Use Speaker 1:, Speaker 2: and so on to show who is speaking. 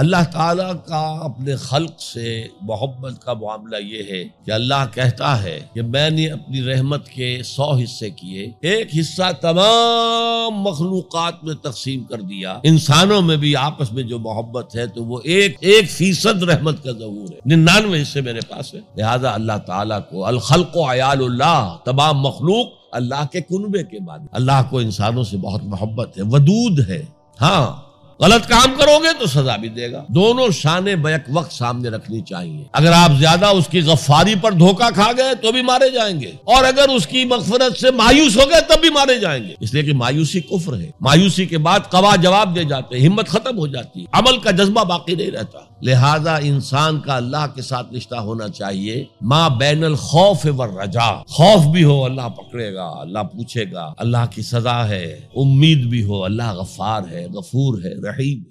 Speaker 1: اللہ تعالیٰ کا اپنے خلق سے محبت کا معاملہ یہ ہے کہ اللہ کہتا ہے کہ میں نے اپنی رحمت کے سو حصے کیے، ایک حصہ تمام مخلوقات میں تقسیم کر دیا۔ انسانوں میں بھی آپس میں جو محبت ہے تو وہ ایک ایک فیصد رحمت کا ظہور ہے۔ ننانوے حصے میرے پاس ہے لہذا اللہ تعالیٰ کو الخلق و عیال اللہ، تمام مخلوق اللہ کے کنبے کے بعد اللہ کو انسانوں سے بہت محبت ہے، ودود ہے۔ ہاں۔ غلط کام کرو گے تو سزا بھی دے گا۔ دونوں شانے بیک وقت سامنے رکھنی چاہیے۔ اگر آپ زیادہ اس کی غفاری پر دھوکہ کھا گئے تو بھی مارے جائیں گے۔ اور اگر اس کی مغفرت سے مایوس ہو گئے تب بھی مارے جائیں گے۔ اس لیے کہ مایوسی کفر ہے۔ مایوسی کے بعد قوا جواب دے جاتے ہمت ختم ہو جاتی ہے۔ عمل کا جذبہ باقی نہیں رہتا۔ لہذا انسان کا اللہ کے ساتھ رشتہ ہونا چاہیے۔ ماں بین الخوف و رجا خوف بھی ہو، اللہ پکڑے گا، اللہ پوچھے گا۔ اللہ کی سزا ہے، امید بھی ہو، اللہ غفار ہے، غفور ہے رحیم